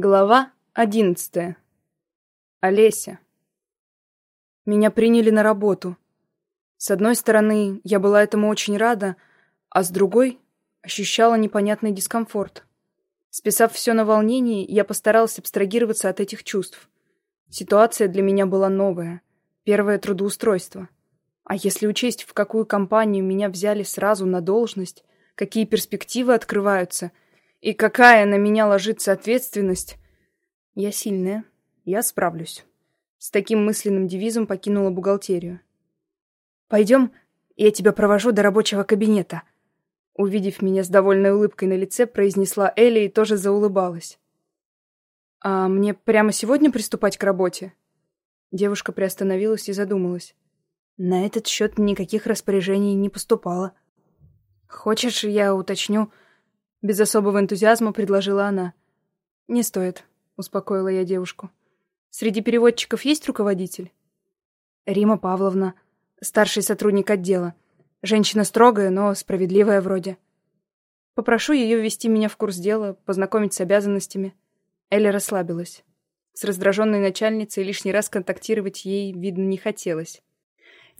Глава одиннадцатая. Олеся. Меня приняли на работу. С одной стороны, я была этому очень рада, а с другой ощущала непонятный дискомфорт. Списав все на волнение, я постаралась абстрагироваться от этих чувств. Ситуация для меня была новая. Первое трудоустройство. А если учесть, в какую компанию меня взяли сразу на должность, какие перспективы открываются — и какая на меня ложится ответственность. Я сильная, я справлюсь. С таким мысленным девизом покинула бухгалтерию. «Пойдем, я тебя провожу до рабочего кабинета», увидев меня с довольной улыбкой на лице, произнесла Элли и тоже заулыбалась. «А мне прямо сегодня приступать к работе?» Девушка приостановилась и задумалась. На этот счет никаких распоряжений не поступало. «Хочешь, я уточню...» Без особого энтузиазма предложила она. «Не стоит», — успокоила я девушку. «Среди переводчиков есть руководитель?» «Рима Павловна, старший сотрудник отдела. Женщина строгая, но справедливая вроде. Попрошу ее ввести меня в курс дела, познакомить с обязанностями». Эля расслабилась. С раздраженной начальницей лишний раз контактировать ей, видно, не хотелось.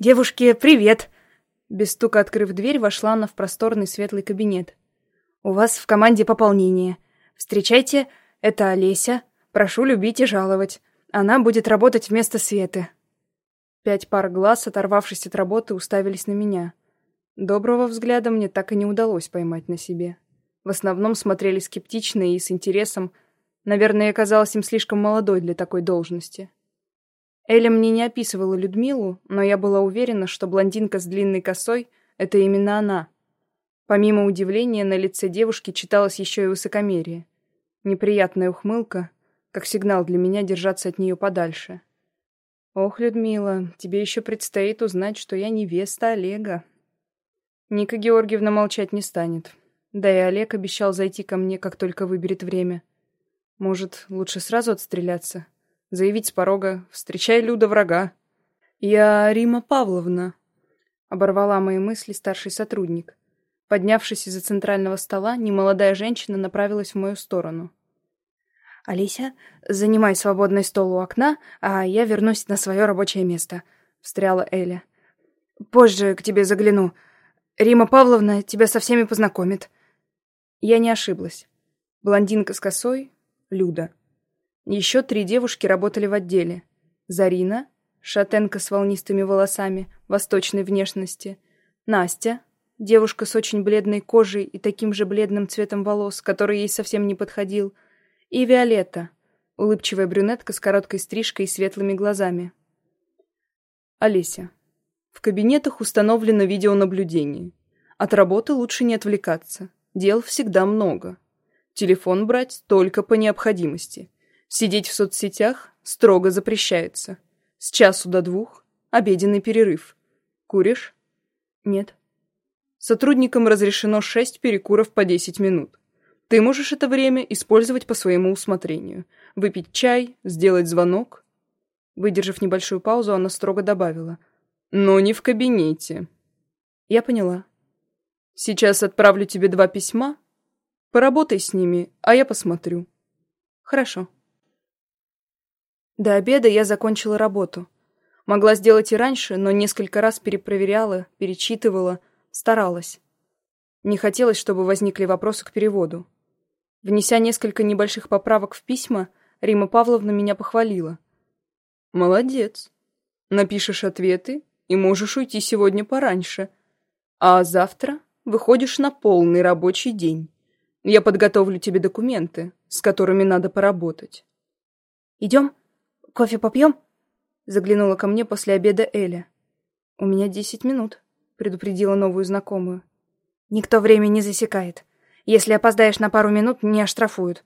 «Девушки, привет!» Без стука открыв дверь, вошла она в просторный светлый кабинет. У вас в команде пополнение. Встречайте, это Олеся. Прошу любить и жаловать. Она будет работать вместо Светы». Пять пар глаз, оторвавшись от работы, уставились на меня. Доброго взгляда мне так и не удалось поймать на себе. В основном смотрели скептично и с интересом. Наверное, я казалась им слишком молодой для такой должности. Эля мне не описывала Людмилу, но я была уверена, что блондинка с длинной косой — это именно она — Помимо удивления, на лице девушки читалось еще и высокомерие. Неприятная ухмылка, как сигнал для меня держаться от нее подальше. «Ох, Людмила, тебе еще предстоит узнать, что я невеста Олега». Ника Георгиевна молчать не станет. Да и Олег обещал зайти ко мне, как только выберет время. Может, лучше сразу отстреляться? Заявить с порога «Встречай, Люда, врага». «Я Рима Павловна», — оборвала мои мысли старший сотрудник. Поднявшись из-за центрального стола, немолодая женщина направилась в мою сторону. «Алися, занимай свободный стол у окна, а я вернусь на свое рабочее место», — встряла Эля. «Позже к тебе загляну. Рима Павловна тебя со всеми познакомит». Я не ошиблась. Блондинка с косой — Люда. Еще три девушки работали в отделе. Зарина, шатенка с волнистыми волосами, восточной внешности, Настя, Девушка с очень бледной кожей и таким же бледным цветом волос, который ей совсем не подходил. И Виолетта, улыбчивая брюнетка с короткой стрижкой и светлыми глазами. Олеся. В кабинетах установлено видеонаблюдение. От работы лучше не отвлекаться. Дел всегда много. Телефон брать только по необходимости. Сидеть в соцсетях строго запрещается. С часу до двух – обеденный перерыв. Куришь? Нет. Сотрудникам разрешено 6 перекуров по 10 минут. Ты можешь это время использовать по своему усмотрению. Выпить чай, сделать звонок. Выдержав небольшую паузу, она строго добавила. Но не в кабинете. Я поняла. Сейчас отправлю тебе два письма. Поработай с ними, а я посмотрю. Хорошо. До обеда я закончила работу. Могла сделать и раньше, но несколько раз перепроверяла, перечитывала, Старалась. Не хотелось, чтобы возникли вопросы к переводу. Внеся несколько небольших поправок в письма, Рима Павловна меня похвалила. «Молодец. Напишешь ответы и можешь уйти сегодня пораньше. А завтра выходишь на полный рабочий день. Я подготовлю тебе документы, с которыми надо поработать». «Идем? Кофе попьем?» Заглянула ко мне после обеда Эля. «У меня десять минут» предупредила новую знакомую. «Никто время не засекает. Если опоздаешь на пару минут, не оштрафуют.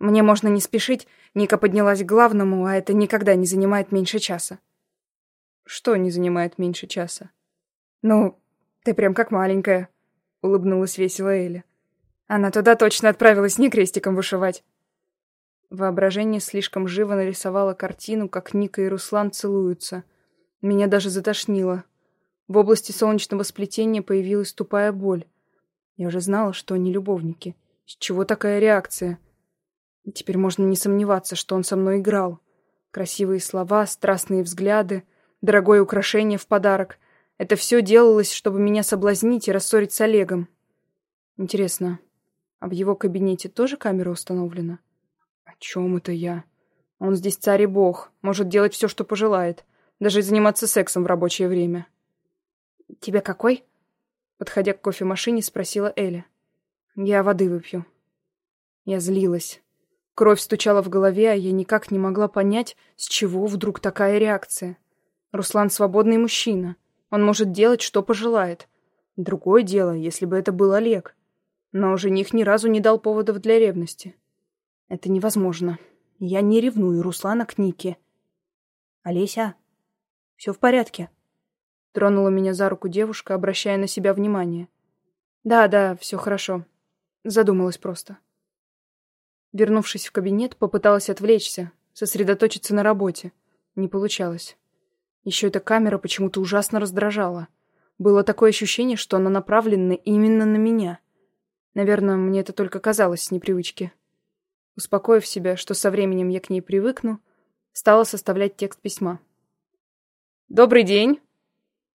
Мне можно не спешить, Ника поднялась к главному, а это никогда не занимает меньше часа». «Что не занимает меньше часа?» «Ну, ты прям как маленькая», — улыбнулась весело Эля. «Она туда точно отправилась не крестиком вышивать». Воображение слишком живо нарисовало картину, как Ника и Руслан целуются. Меня даже затошнило. В области солнечного сплетения появилась тупая боль. Я уже знала, что они любовники. С чего такая реакция? Теперь можно не сомневаться, что он со мной играл. Красивые слова, страстные взгляды, дорогое украшение в подарок. Это все делалось, чтобы меня соблазнить и рассорить с Олегом. Интересно, а в его кабинете тоже камера установлена? О чем это я? Он здесь царь и бог, может делать все, что пожелает, даже заниматься сексом в рабочее время. «Тебя какой?» Подходя к кофемашине, спросила Эля. «Я воды выпью». Я злилась. Кровь стучала в голове, а я никак не могла понять, с чего вдруг такая реакция. Руслан свободный мужчина. Он может делать, что пожелает. Другое дело, если бы это был Олег. Но жених ни разу не дал поводов для ревности. Это невозможно. Я не ревную Руслана к Нике. «Олеся, все в порядке?» Тронула меня за руку девушка, обращая на себя внимание. «Да, да, все хорошо. Задумалась просто». Вернувшись в кабинет, попыталась отвлечься, сосредоточиться на работе. Не получалось. Еще эта камера почему-то ужасно раздражала. Было такое ощущение, что она направлена именно на меня. Наверное, мне это только казалось с непривычки. Успокоив себя, что со временем я к ней привыкну, стала составлять текст письма. «Добрый день!»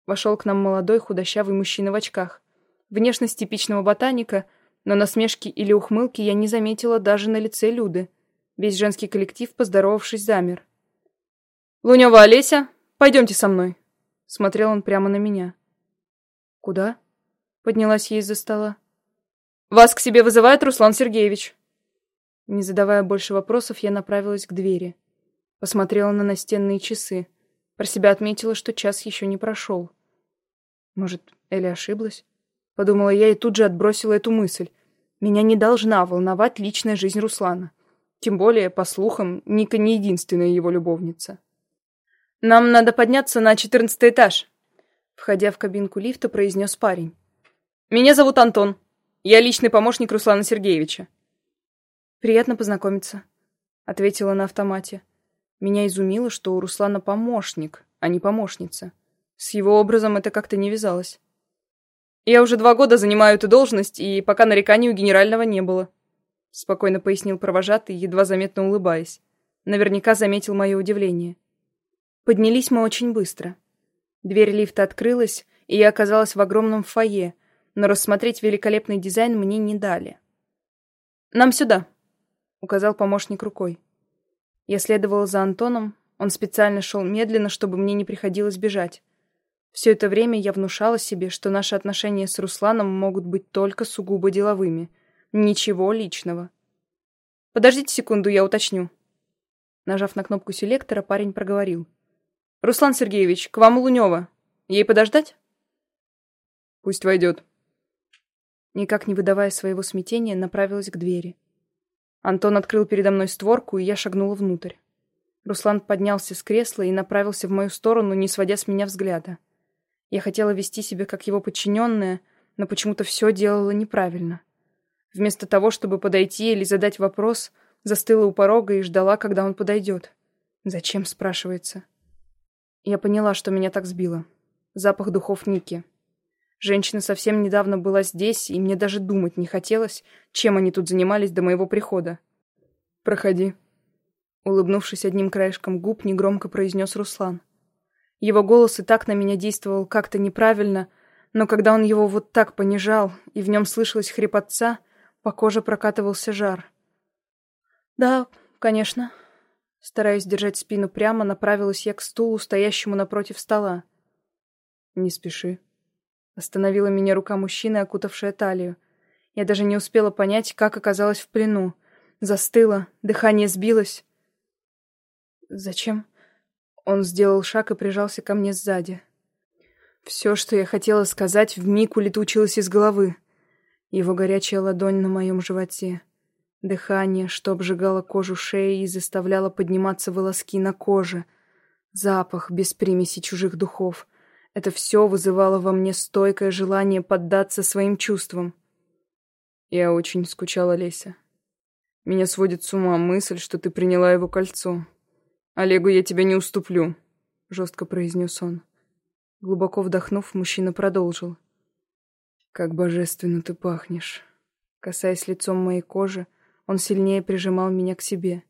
Вошел к нам молодой худощавый мужчина в очках. Внешность типичного ботаника, но насмешки или ухмылки я не заметила даже на лице Люды. Весь женский коллектив, поздоровавшись, замер. «Лунева Олеся, пойдемте со мной!» Смотрел он прямо на меня. «Куда?» Поднялась я из-за стола. «Вас к себе вызывает Руслан Сергеевич!» Не задавая больше вопросов, я направилась к двери. Посмотрела на настенные часы. Про себя отметила, что час еще не прошел. Может, Эля ошиблась? Подумала я и тут же отбросила эту мысль. Меня не должна волновать личная жизнь Руслана. Тем более, по слухам, Ника не единственная его любовница. «Нам надо подняться на четырнадцатый этаж», — входя в кабинку лифта, произнес парень. «Меня зовут Антон. Я личный помощник Руслана Сергеевича». «Приятно познакомиться», — ответила на автомате. Меня изумило, что у Руслана помощник, а не помощница. С его образом это как-то не вязалось. «Я уже два года занимаю эту должность, и пока нареканий у генерального не было», — спокойно пояснил провожатый, едва заметно улыбаясь. Наверняка заметил мое удивление. Поднялись мы очень быстро. Дверь лифта открылась, и я оказалась в огромном фойе, но рассмотреть великолепный дизайн мне не дали. «Нам сюда», — указал помощник рукой. Я следовала за Антоном, он специально шел медленно, чтобы мне не приходилось бежать. Все это время я внушала себе, что наши отношения с Русланом могут быть только сугубо деловыми. Ничего личного. «Подождите секунду, я уточню». Нажав на кнопку селектора, парень проговорил. «Руслан Сергеевич, к вам Лунева. Ей подождать?» «Пусть войдет». Никак не выдавая своего смятения, направилась к двери. Антон открыл передо мной створку, и я шагнула внутрь. Руслан поднялся с кресла и направился в мою сторону, не сводя с меня взгляда. Я хотела вести себя как его подчиненная, но почему-то все делала неправильно. Вместо того, чтобы подойти или задать вопрос, застыла у порога и ждала, когда он подойдет. Зачем, спрашивается. Я поняла, что меня так сбило. Запах духов Ники. Женщина совсем недавно была здесь, и мне даже думать не хотелось, чем они тут занимались до моего прихода. «Проходи», — улыбнувшись одним краешком губ, негромко произнес Руслан. Его голос и так на меня действовал как-то неправильно, но когда он его вот так понижал, и в нем слышалась хрипотца, по коже прокатывался жар. «Да, конечно». Стараясь держать спину прямо, направилась я к стулу, стоящему напротив стола. «Не спеши». Остановила меня рука мужчины, окутавшая талию. Я даже не успела понять, как оказалась в плену. Застыла, дыхание сбилось. «Зачем?» Он сделал шаг и прижался ко мне сзади. Все, что я хотела сказать, вмиг улетучилось из головы. Его горячая ладонь на моем животе. Дыхание, что обжигало кожу шеи и заставляло подниматься волоски на коже. Запах без примеси чужих духов. Это все вызывало во мне стойкое желание поддаться своим чувствам. Я очень скучала, Леся. Меня сводит с ума мысль, что ты приняла его кольцо. «Олегу я тебя не уступлю», — жестко произнес он. Глубоко вдохнув, мужчина продолжил. «Как божественно ты пахнешь». Касаясь лицом моей кожи, он сильнее прижимал меня к себе.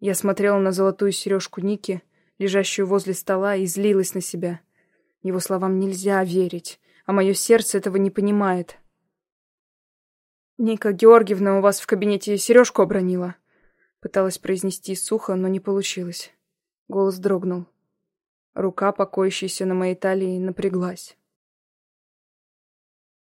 Я смотрела на золотую сережку Ники, лежащую возле стола, и злилась на себя. Его словам нельзя верить, а мое сердце этого не понимает. «Ника Георгиевна у вас в кабинете сережку обронила?» Пыталась произнести сухо, но не получилось. Голос дрогнул. Рука, покоящаяся на моей талии, напряглась.